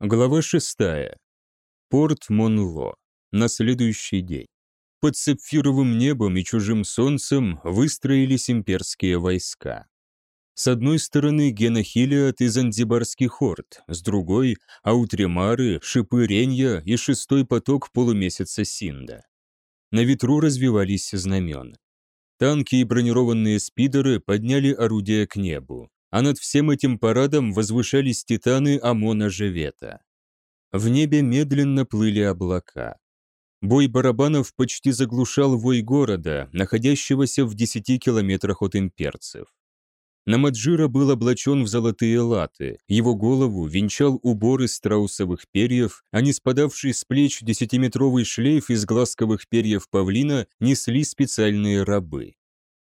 Глава 6. Порт Монло. На следующий день. Под сапфировым небом и чужим солнцем выстроились имперские войска. С одной стороны Генохилиат и Занзибарский хорд, с другой – Аутремары, Шипы Ренья и шестой поток полумесяца Синда. На ветру развивались знамена. Танки и бронированные спидеры подняли орудия к небу а над всем этим парадом возвышались титаны Амона Жевета. В небе медленно плыли облака. Бой барабанов почти заглушал вой города, находящегося в десяти километрах от имперцев. Намаджира был облачен в золотые латы, его голову венчал убор из страусовых перьев, а не спадавший с плеч десятиметровый шлейф из глазковых перьев павлина несли специальные рабы.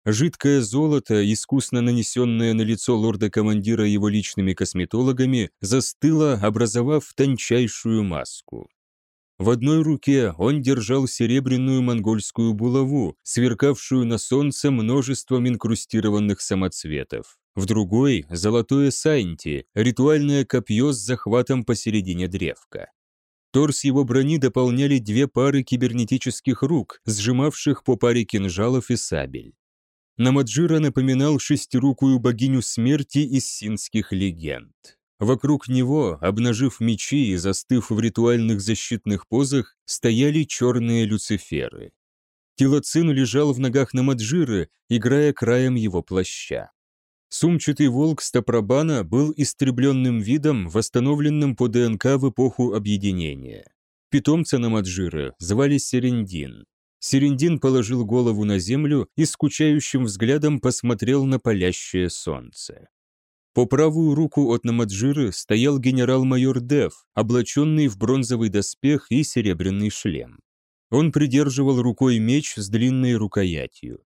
Жидкое золото, искусно нанесенное на лицо лорда-командира его личными косметологами, застыло, образовав тончайшую маску. В одной руке он держал серебряную монгольскую булаву, сверкавшую на солнце множеством инкрустированных самоцветов. В другой – золотое сайнти, ритуальное копье с захватом посередине древка. Торс его брони дополняли две пары кибернетических рук, сжимавших по паре кинжалов и сабель. Намаджира напоминал шестирукую богиню смерти из синских легенд. Вокруг него, обнажив мечи и застыв в ритуальных защитных позах, стояли черные люциферы. Тилоцин лежал в ногах Намаджиры, играя краем его плаща. Сумчатый волк Стапрабана был истребленным видом, восстановленным по ДНК в эпоху объединения. Питомца Намаджиры звали Серендин. Серендин положил голову на землю и скучающим взглядом посмотрел на палящее солнце. По правую руку от Намаджиры стоял генерал-майор Дев, облаченный в бронзовый доспех и серебряный шлем. Он придерживал рукой меч с длинной рукоятью.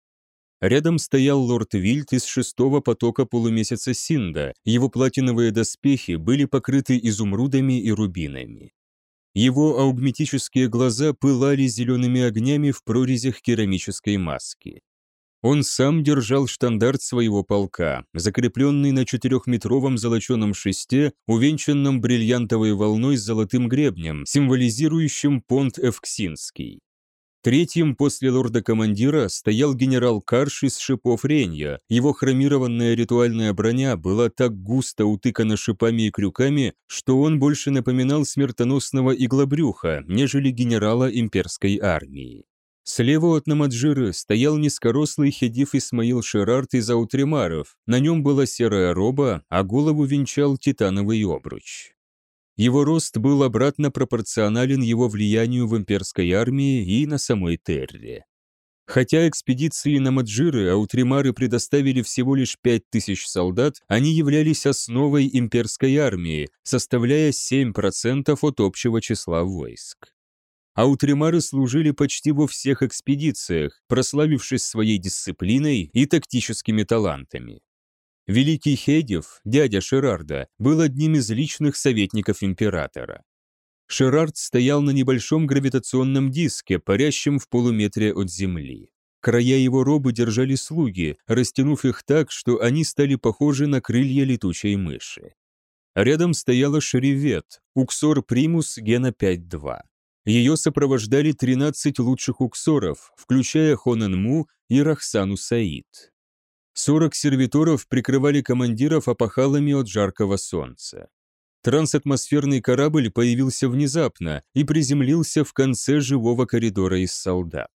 Рядом стоял лорд Вильд из шестого потока полумесяца Синда, его платиновые доспехи были покрыты изумрудами и рубинами. Его аугметические глаза пылали зелеными огнями в прорезях керамической маски. Он сам держал штандарт своего полка, закрепленный на четырехметровом золоченом шесте, увенчанном бриллиантовой волной с золотым гребнем, символизирующим понт Эвксинский. Третьим после лорда-командира стоял генерал Карш из шипов Ренья. Его хромированная ритуальная броня была так густо утыкана шипами и крюками, что он больше напоминал смертоносного иглобрюха, нежели генерала имперской армии. Слева от Намаджиры стоял низкорослый хедиф Исмаил Шерарт из Аутремаров, на нем была серая роба, а голову венчал титановый обруч. Его рост был обратно пропорционален его влиянию в имперской армии и на самой Терре. Хотя экспедиции на Маджиры аутримары предоставили всего лишь 5000 солдат, они являлись основой имперской армии, составляя 7% от общего числа войск. Аутримары служили почти во всех экспедициях, прославившись своей дисциплиной и тактическими талантами. Великий Хедев, дядя Шерарда, был одним из личных советников императора. Шерард стоял на небольшом гравитационном диске, парящем в полуметре от земли. Края его робы держали слуги, растянув их так, что они стали похожи на крылья летучей мыши. Рядом стояла Шеревет, Уксор Примус Гена 5-2. Ее сопровождали 13 лучших уксоров, включая Хонан Му и Рахсану Саид. Сорок сервиторов прикрывали командиров опахалами от жаркого солнца. Трансатмосферный корабль появился внезапно и приземлился в конце живого коридора из солдат.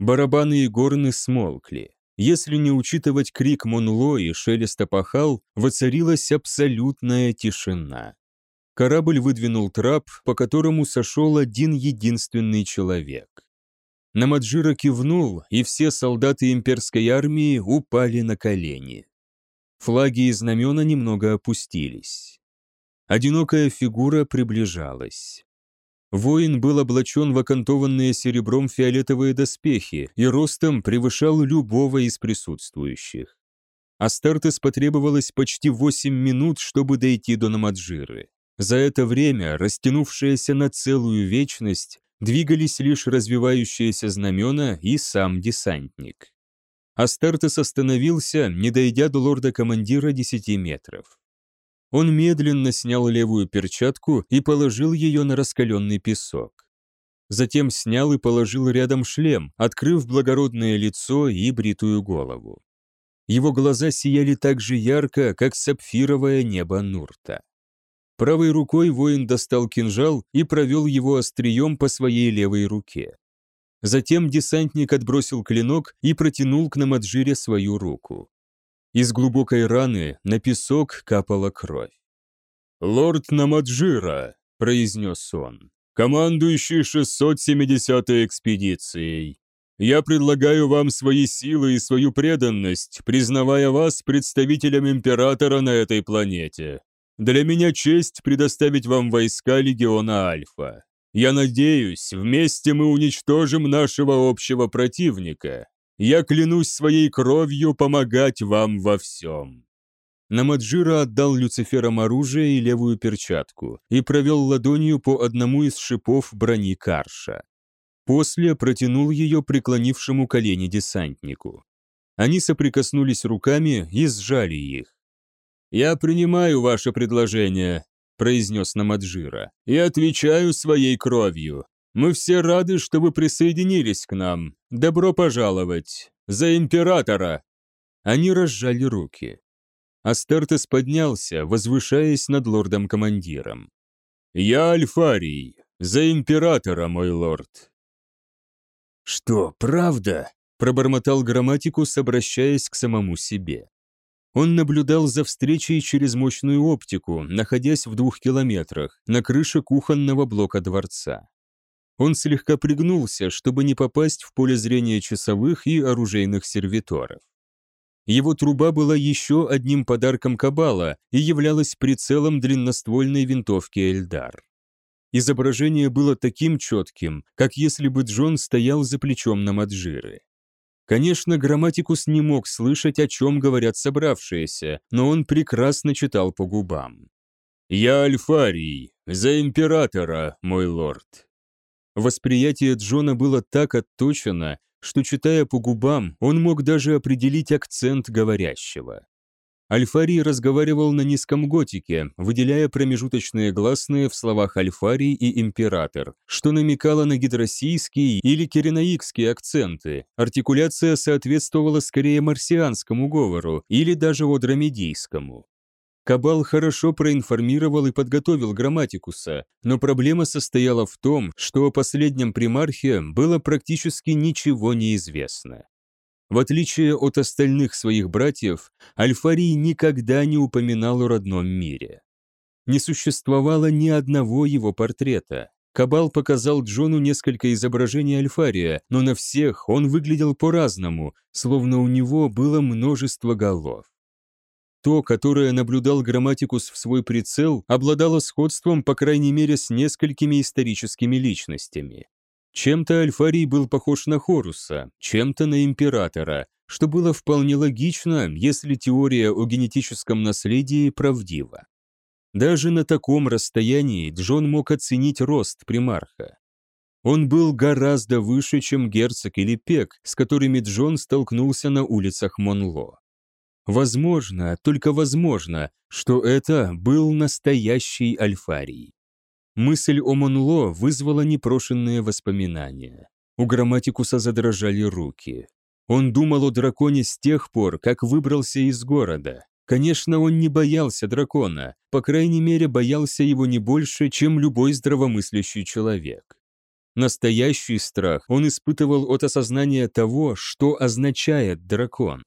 Барабаны и горны смолкли. Если не учитывать крик Монло и шелест опахал, воцарилась абсолютная тишина. Корабль выдвинул трап, по которому сошел один единственный человек. Намаджира кивнул, и все солдаты имперской армии упали на колени. Флаги и знамена немного опустились. Одинокая фигура приближалась. Воин был облачен в окантованные серебром фиолетовые доспехи и ростом превышал любого из присутствующих. Астартес потребовалось почти 8 минут, чтобы дойти до Намаджиры. За это время, растянувшееся на целую вечность, двигались лишь развивающиеся знамена и сам десантник. Астартес остановился, не дойдя до лорда-командира 10 метров. Он медленно снял левую перчатку и положил ее на раскаленный песок. Затем снял и положил рядом шлем, открыв благородное лицо и бритую голову. Его глаза сияли так же ярко, как сапфировое небо Нурта. Правой рукой воин достал кинжал и провел его острием по своей левой руке. Затем десантник отбросил клинок и протянул к Намаджире свою руку. Из глубокой раны на песок капала кровь. «Лорд Намаджира», — произнес он, — «командующий 670-й экспедицией. Я предлагаю вам свои силы и свою преданность, признавая вас представителем императора на этой планете. Для меня честь предоставить вам войска легиона Альфа. Я надеюсь, вместе мы уничтожим нашего общего противника. Я клянусь своей кровью помогать вам во всем». Намаджира отдал Люциферам оружие и левую перчатку и провел ладонью по одному из шипов брони Карша. После протянул ее преклонившему колени десантнику. Они соприкоснулись руками и сжали их. «Я принимаю ваше предложение», произнес Намаджира, и отвечаю своей кровью. Мы все рады, что вы присоединились к нам. Добро пожаловать! За императора!» Они разжали руки. Астартес поднялся, возвышаясь над лордом-командиром. «Я Альфарий, за императора, мой лорд!» «Что, правда?» – пробормотал грамматикус, обращаясь к самому себе. Он наблюдал за встречей через мощную оптику, находясь в двух километрах, на крыше кухонного блока дворца. Он слегка пригнулся, чтобы не попасть в поле зрения часовых и оружейных сервиторов. Его труба была еще одним подарком Кабала и являлась прицелом длинноствольной винтовки Эльдар. Изображение было таким четким, как если бы Джон стоял за плечом на Маджиры. Конечно, грамматикус не мог слышать, о чем говорят собравшиеся, но он прекрасно читал по губам. «Я Альфарий, за императора, мой лорд». Восприятие Джона было так отточено, что, читая по губам, он мог даже определить акцент говорящего. Альфарий разговаривал на низком готике, выделяя промежуточные гласные в словах Альфарий и император, что намекало на гидросийские или киренаикские акценты. Артикуляция соответствовала скорее марсианскому говору или даже одромедийскому. Кабал хорошо проинформировал и подготовил грамматикуса, но проблема состояла в том, что о последнем примархе было практически ничего не известно. В отличие от остальных своих братьев, Альфарий никогда не упоминал о родном мире. Не существовало ни одного его портрета. Кабал показал Джону несколько изображений Альфария, но на всех он выглядел по-разному, словно у него было множество голов. То, которое наблюдал грамматикус в свой прицел, обладало сходством, по крайней мере, с несколькими историческими личностями. Чем-то Альфарий был похож на Хоруса, чем-то на Императора, что было вполне логично, если теория о генетическом наследии правдива. Даже на таком расстоянии Джон мог оценить рост примарха. Он был гораздо выше, чем герцог или пек, с которыми Джон столкнулся на улицах Монло. Возможно, только возможно, что это был настоящий Альфарий. Мысль о Монло вызвала непрошенные воспоминания. У грамматикуса задрожали руки. Он думал о драконе с тех пор, как выбрался из города. Конечно, он не боялся дракона, по крайней мере, боялся его не больше, чем любой здравомыслящий человек. Настоящий страх он испытывал от осознания того, что означает дракон.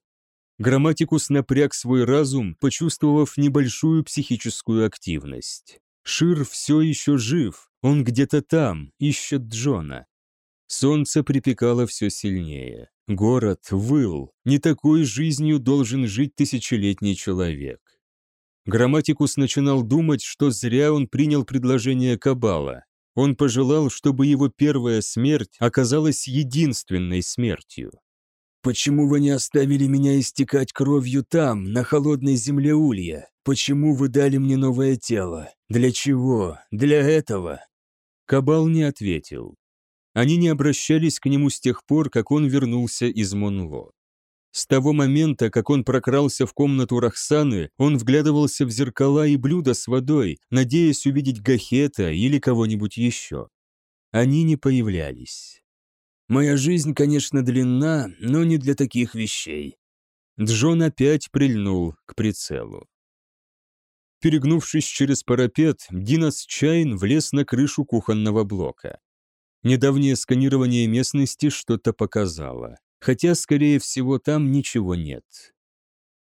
Грамматикус напряг свой разум, почувствовав небольшую психическую активность. Шир все еще жив, он где-то там, ищет Джона. Солнце припекало все сильнее. Город выл. Не такой жизнью должен жить тысячелетний человек. Грамматикус начинал думать, что зря он принял предложение Кабала. Он пожелал, чтобы его первая смерть оказалась единственной смертью. «Почему вы не оставили меня истекать кровью там, на холодной земле Улья? Почему вы дали мне новое тело? Для чего? Для этого?» Кабал не ответил. Они не обращались к нему с тех пор, как он вернулся из Монло. С того момента, как он прокрался в комнату Рахсаны, он вглядывался в зеркала и блюда с водой, надеясь увидеть Гахета или кого-нибудь еще. Они не появлялись. «Моя жизнь, конечно, длинна, но не для таких вещей». Джон опять прильнул к прицелу. Перегнувшись через парапет, Динас Чайн влез на крышу кухонного блока. Недавнее сканирование местности что-то показало хотя, скорее всего, там ничего нет.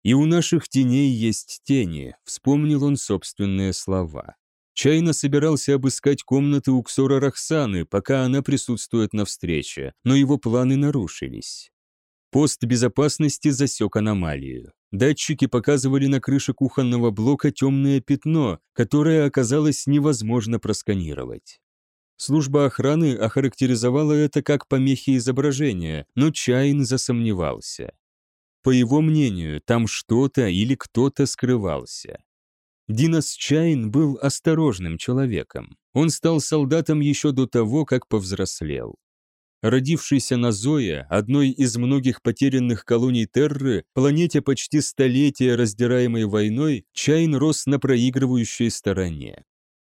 «И у наших теней есть тени», — вспомнил он собственные слова. Чайно собирался обыскать комнаты у Ксора Рахсаны, пока она присутствует на встрече, но его планы нарушились. Пост безопасности засек аномалию. Датчики показывали на крыше кухонного блока темное пятно, которое оказалось невозможно просканировать. Служба охраны охарактеризовала это как помехи изображения, но Чайн засомневался. По его мнению, там что-то или кто-то скрывался. Динас Чайн был осторожным человеком. Он стал солдатом еще до того, как повзрослел. Родившийся на Зое, одной из многих потерянных колоний Терры, планете почти столетия, раздираемой войной, Чайн рос на проигрывающей стороне.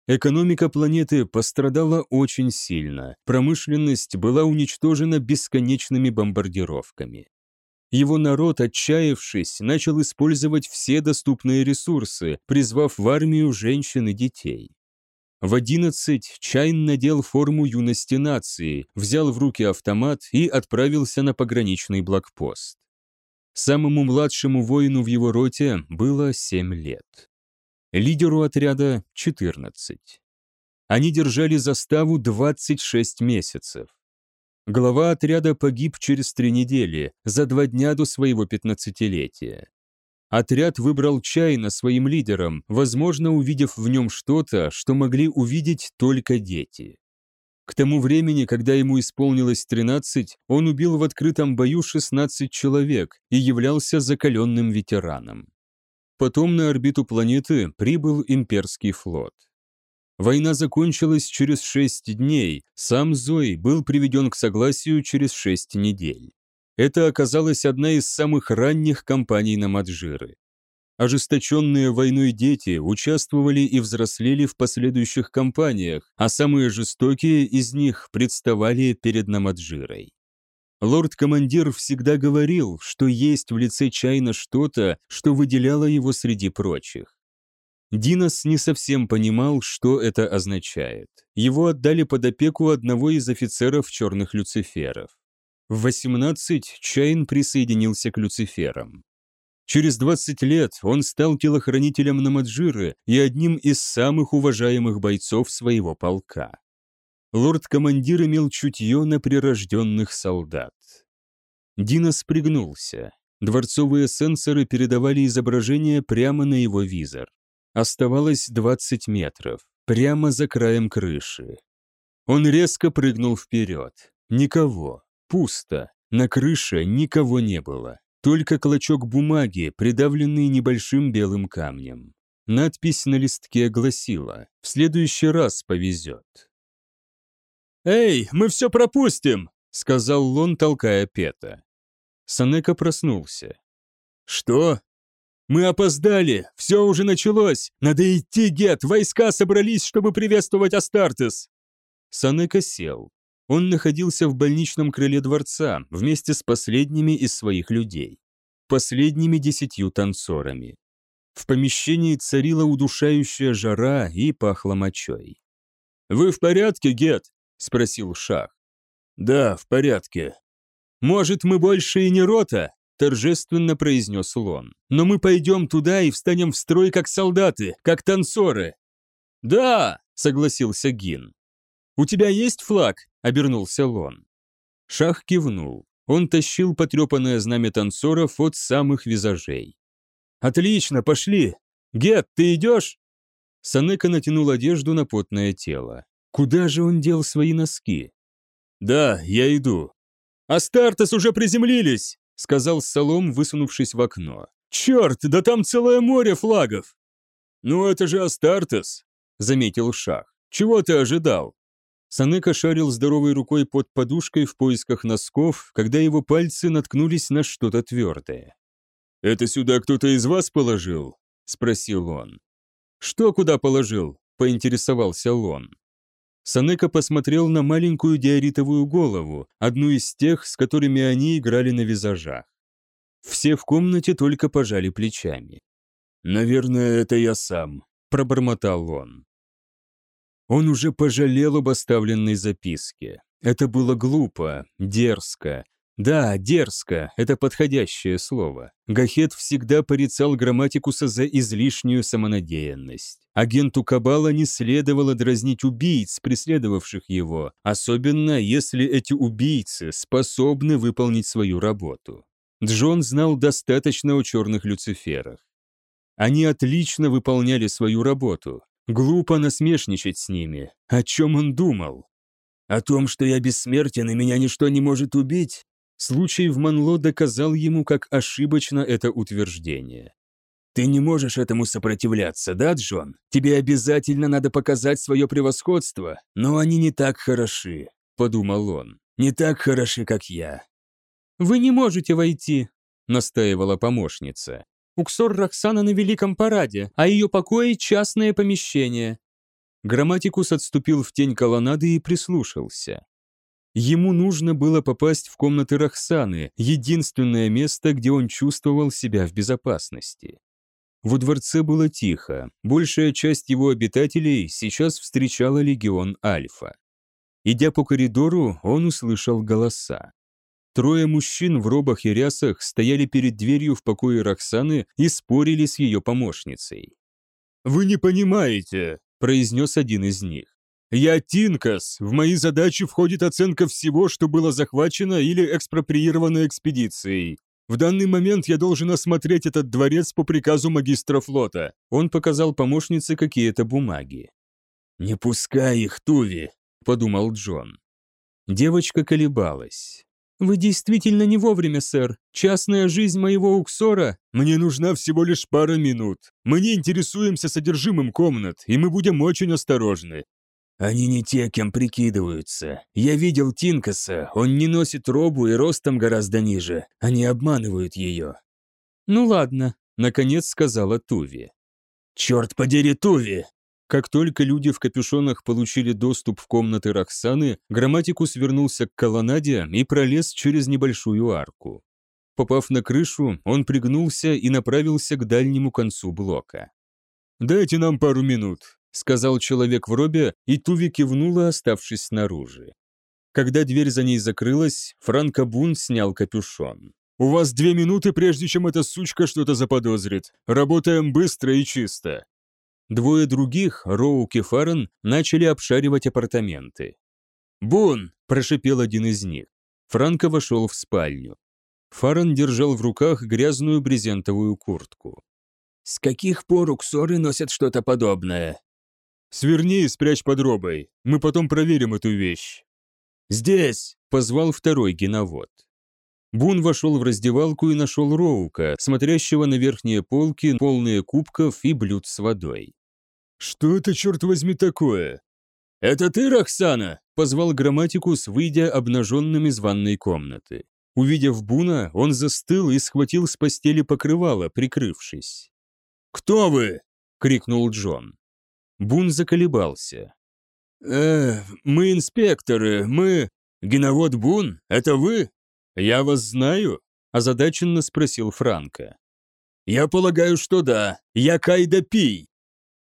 Экономика планеты пострадала очень сильно, промышленность была уничтожена бесконечными бомбардировками. Его народ, отчаявшись, начал использовать все доступные ресурсы, призвав в армию женщин и детей. В 11 Чайн надел форму юности нации, взял в руки автомат и отправился на пограничный блокпост. Самому младшему воину в его роте было 7 лет лидеру отряда 14. Они держали заставу 26 месяцев. Глава отряда погиб через три недели, за два дня до своего пятнадцатилетия. Отряд выбрал Чайна своим лидером, возможно, увидев в нем что-то, что могли увидеть только дети. К тому времени, когда ему исполнилось 13, он убил в открытом бою 16 человек и являлся закаленным ветераном. Потом на орбиту планеты прибыл имперский флот. Война закончилась через шесть дней, сам Зой был приведен к согласию через шесть недель. Это оказалась одна из самых ранних кампаний на Маджиры. Ожесточенные войной дети участвовали и взрослели в последующих кампаниях, а самые жестокие из них представали перед Намаджирой. Лорд-командир всегда говорил, что есть в лице Чайна что-то, что выделяло его среди прочих. Динос не совсем понимал, что это означает. Его отдали под опеку одного из офицеров черных люциферов. В 18 Чайн присоединился к люциферам. Через 20 лет он стал телохранителем Намаджиры и одним из самых уважаемых бойцов своего полка лорд-командир имел чутье на прирожденных солдат. Динос пригнулся. Дворцовые сенсоры передавали изображение прямо на его визор. Оставалось 20 метров, прямо за краем крыши. Он резко прыгнул вперед. Никого. Пусто. На крыше никого не было. Только клочок бумаги, придавленный небольшим белым камнем. Надпись на листке гласила «В следующий раз повезет». «Эй, мы все пропустим!» — сказал Лон, толкая Пета. Санека проснулся. «Что?» «Мы опоздали! Все уже началось! Надо идти, Гет! Войска собрались, чтобы приветствовать Астартес!» Санека сел. Он находился в больничном крыле дворца вместе с последними из своих людей. Последними десятью танцорами. В помещении царила удушающая жара и пахло мочой. «Вы в порядке, Гет?» — спросил Шах. «Да, в порядке». «Может, мы больше и не рота?» — торжественно произнес Лон. «Но мы пойдем туда и встанем в строй, как солдаты, как танцоры». «Да!» — согласился Гин. «У тебя есть флаг?» — обернулся Лон. Шах кивнул. Он тащил потрепанное знамя танцоров от самых визажей. «Отлично, пошли! Гет, ты идешь?» Санека натянул одежду на потное тело. Куда же он дел свои носки? «Да, я иду». «Астартес уже приземлились!» — сказал Солом, высунувшись в окно. «Черт, да там целое море флагов!» «Ну это же Астартес!» — заметил Шах. «Чего ты ожидал?» Санека шарил здоровой рукой под подушкой в поисках носков, когда его пальцы наткнулись на что-то твердое. «Это сюда кто-то из вас положил?» — спросил он. «Что куда положил?» — поинтересовался Лон. Санека посмотрел на маленькую диоритовую голову, одну из тех, с которыми они играли на визажах. Все в комнате только пожали плечами. «Наверное, это я сам», — пробормотал он. Он уже пожалел об оставленной записке. Это было глупо, дерзко. Да, дерзко — это подходящее слово. Гахет всегда порицал грамматикуса за излишнюю самонадеянность. Агенту Кабала не следовало дразнить убийц, преследовавших его, особенно если эти убийцы способны выполнить свою работу. Джон знал достаточно о черных Люциферах. Они отлично выполняли свою работу, Глупо насмешничать с ними. О чем он думал? О том, что я бессмертен и меня ничто не может убить? Случай в Манло доказал ему, как ошибочно это утверждение. «Ты не можешь этому сопротивляться, да, Джон? Тебе обязательно надо показать свое превосходство, но они не так хороши», — подумал он. «Не так хороши, как я». «Вы не можете войти», — настаивала помощница. Уксор Роксана на Великом параде, а ее покои – частное помещение». Грамматикус отступил в тень колоннады и прислушался. Ему нужно было попасть в комнаты Роксаны, единственное место, где он чувствовал себя в безопасности. Во дворце было тихо, большая часть его обитателей сейчас встречала легион Альфа. Идя по коридору, он услышал голоса. Трое мужчин в робах и рясах стояли перед дверью в покое Роксаны и спорили с ее помощницей. «Вы не понимаете», — произнес один из них. «Я Тинкас. В мои задачи входит оценка всего, что было захвачено или экспроприировано экспедицией. В данный момент я должен осмотреть этот дворец по приказу магистра флота». Он показал помощнице какие-то бумаги. «Не пускай их, Туви», — подумал Джон. Девочка колебалась. «Вы действительно не вовремя, сэр. Частная жизнь моего Уксора...» «Мне нужна всего лишь пара минут. Мы не интересуемся содержимым комнат, и мы будем очень осторожны». «Они не те, кем прикидываются. Я видел Тинкаса, он не носит робу и ростом гораздо ниже. Они обманывают ее». «Ну ладно», — наконец сказала Туви. «Черт подери, Туви!» Как только люди в капюшонах получили доступ в комнаты Роксаны, грамматикус вернулся к колоннаде и пролез через небольшую арку. Попав на крышу, он пригнулся и направился к дальнему концу блока. «Дайте нам пару минут», — сказал человек в робе, и Туви кивнула, оставшись снаружи. Когда дверь за ней закрылась, Франко Бун снял капюшон. «У вас две минуты, прежде чем эта сучка что-то заподозрит. Работаем быстро и чисто. Двое других, Роук и Фарен, начали обшаривать апартаменты. «Бун!» – прошипел один из них. Франко вошел в спальню. Фарен держал в руках грязную брезентовую куртку. «С каких пор уксоры носят что-то подобное?» «Сверни и спрячь под робой. Мы потом проверим эту вещь». «Здесь!» – позвал второй геновод. Бун вошел в раздевалку и нашел Роука, смотрящего на верхние полки, полные кубков и блюд с водой. «Что это, черт возьми, такое?» «Это ты, Роксана?» – позвал грамматикус, выйдя обнаженным из ванной комнаты. Увидев Буна, он застыл и схватил с постели покрывало, прикрывшись. «Кто вы?» – крикнул Джон. Бун заколебался. «Э, мы инспекторы, мы...» «Геновод Бун, это вы?» «Я вас знаю?» – озадаченно спросил Франко. «Я полагаю, что да. Я Кайда Пий,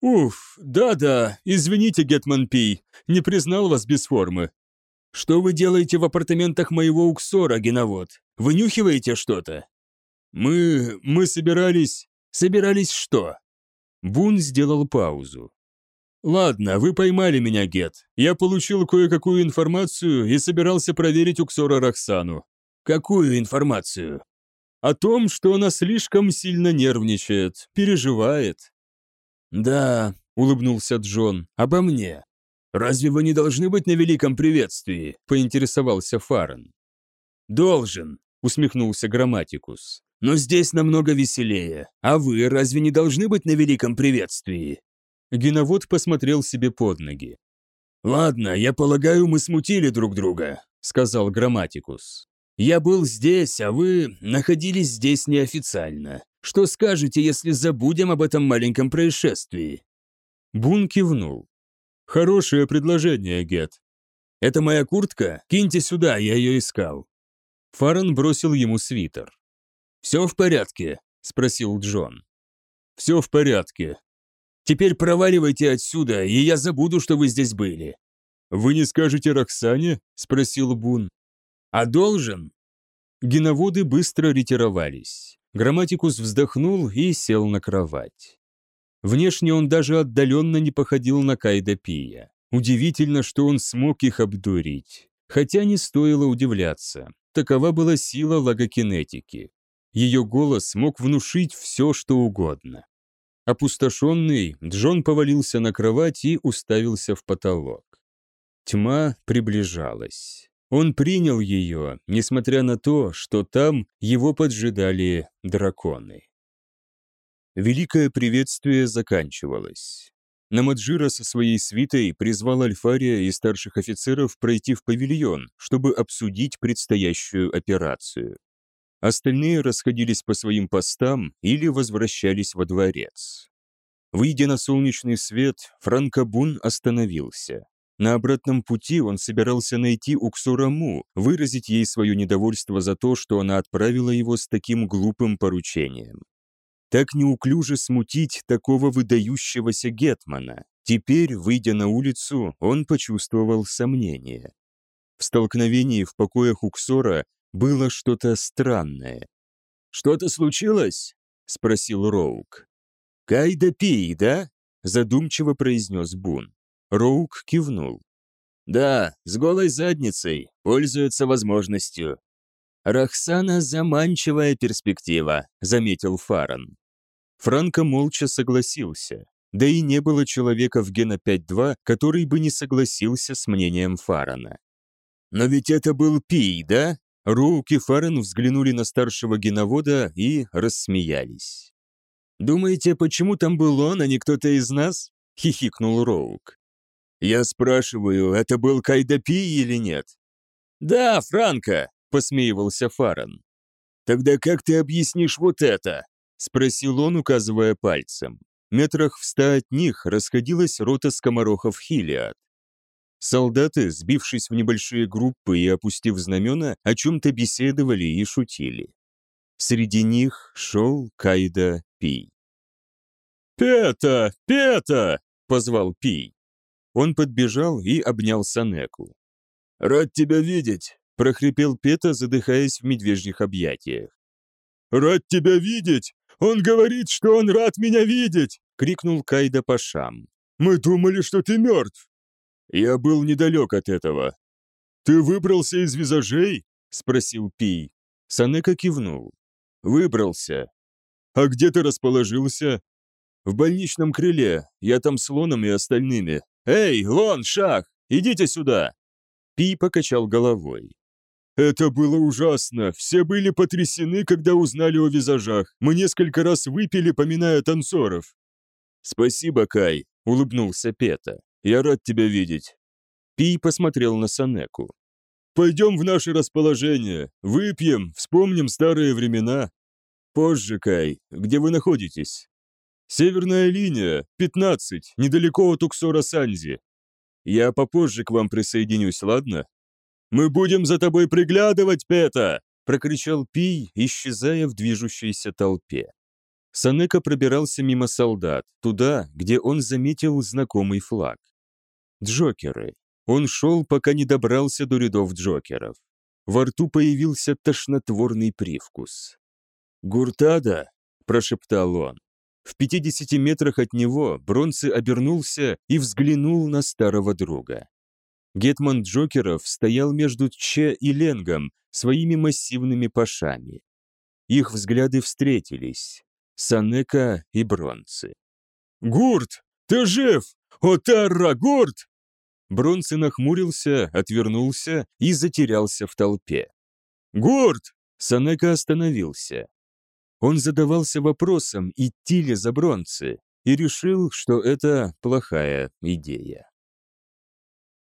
«Уф, да-да, извините, Гетман Пи, не признал вас без формы. Что вы делаете в апартаментах моего Уксора, Геновод? Вынюхиваете что-то?» «Мы... мы собирались...» «Собирались что?» Бун сделал паузу. «Ладно, вы поймали меня, Гет. Я получил кое-какую информацию и собирался проверить Уксора Роксану». «Какую информацию?» «О том, что она слишком сильно нервничает, переживает. «Да», — улыбнулся Джон, — «обо мне». «Разве вы не должны быть на великом приветствии?» — поинтересовался Фарен. «Должен», — усмехнулся Грамматикус. «Но здесь намного веселее. А вы разве не должны быть на великом приветствии?» Геновод посмотрел себе под ноги. «Ладно, я полагаю, мы смутили друг друга», — сказал Грамматикус. «Я был здесь, а вы находились здесь неофициально. Что скажете, если забудем об этом маленьком происшествии?» Бун кивнул. «Хорошее предложение, Гет». «Это моя куртка? Киньте сюда, я ее искал». Фарен бросил ему свитер. «Все в порядке?» — спросил Джон. «Все в порядке». «Теперь проваливайте отсюда, и я забуду, что вы здесь были». «Вы не скажете Роксане?» — спросил Бун. «А должен?» Геноводы быстро ретировались. Грамматикус вздохнул и сел на кровать. Внешне он даже отдаленно не походил на Кайда Пия. Удивительно, что он смог их обдурить. Хотя не стоило удивляться. Такова была сила логокинетики. Ее голос мог внушить все, что угодно. Опустошенный, Джон повалился на кровать и уставился в потолок. Тьма приближалась. Он принял ее, несмотря на то, что там его поджидали драконы. Великое приветствие заканчивалось. Намаджира со своей свитой призвал Альфария и старших офицеров пройти в павильон, чтобы обсудить предстоящую операцию. Остальные расходились по своим постам или возвращались во дворец. Выйдя на солнечный свет, Франко Бун остановился. На обратном пути он собирался найти Уксураму, выразить ей свое недовольство за то, что она отправила его с таким глупым поручением. Так неуклюже смутить такого выдающегося гетмана. Теперь, выйдя на улицу, он почувствовал сомнение. В столкновении в покоях Уксора было что-то странное. «Что-то случилось?» — спросил Роук. «Кайда пей, да?» — задумчиво произнес Бун. Роук кивнул. «Да, с голой задницей, пользуется возможностью». «Рахсана – заманчивая перспектива», – заметил Фаран. Франко молча согласился. Да и не было человека в Гена 5.2, который бы не согласился с мнением Фарана. «Но ведь это был Пий, да?» Роук и Фарен взглянули на старшего геновода и рассмеялись. «Думаете, почему там был он, а не кто-то из нас?» — хихикнул Роук. «Я спрашиваю, это был Кайдапи или нет?» «Да, Франко!» — посмеивался Фаран. «Тогда как ты объяснишь вот это?» — спросил он, указывая пальцем. Метрах в ста от них расходилась рота скоморохов Хилиад. Солдаты, сбившись в небольшие группы и опустив знамена, о чем-то беседовали и шутили. Среди них шел Кайда Пи. «Пета! Пета!» — позвал Пи. Он подбежал и обнял Санеку. «Рад тебя видеть!» – прохрипел Пета, задыхаясь в медвежьих объятиях. «Рад тебя видеть! Он говорит, что он рад меня видеть!» – крикнул Кайда Пашам. «Мы думали, что ты мертв!» «Я был недалек от этого». «Ты выбрался из визажей?» – спросил Пи. Санека кивнул. «Выбрался». «А где ты расположился?» «В больничном крыле. Я там с Лоном и остальными. «Эй, Лон, Шах, идите сюда!» Пи покачал головой. «Это было ужасно. Все были потрясены, когда узнали о визажах. Мы несколько раз выпили, поминая танцоров». «Спасибо, Кай», — улыбнулся Пета. «Я рад тебя видеть». Пи посмотрел на Санеку. «Пойдем в наше расположение. Выпьем, вспомним старые времена». «Позже, Кай. Где вы находитесь?» Северная линия, 15, недалеко от Уксора-Санзи. Я попозже к вам присоединюсь, ладно? Мы будем за тобой приглядывать, Пета!» прокричал Пий, исчезая в движущейся толпе. Санека пробирался мимо солдат, туда, где он заметил знакомый флаг. Джокеры. Он шел, пока не добрался до рядов джокеров. Во рту появился тошнотворный привкус. «Гуртада!» – прошептал он. В 50 метрах от него Бронцы обернулся и взглянул на старого друга. Гетман Джокеров стоял между Че и Ленгом своими массивными пашами. Их взгляды встретились. Санека и Бронцы. «Гурт, ты жив! О, Терра, Гурт!» Бронцы нахмурился, отвернулся и затерялся в толпе. «Гурт!» Санека остановился. Он задавался вопросом, идти ли за бронцы, и решил, что это плохая идея.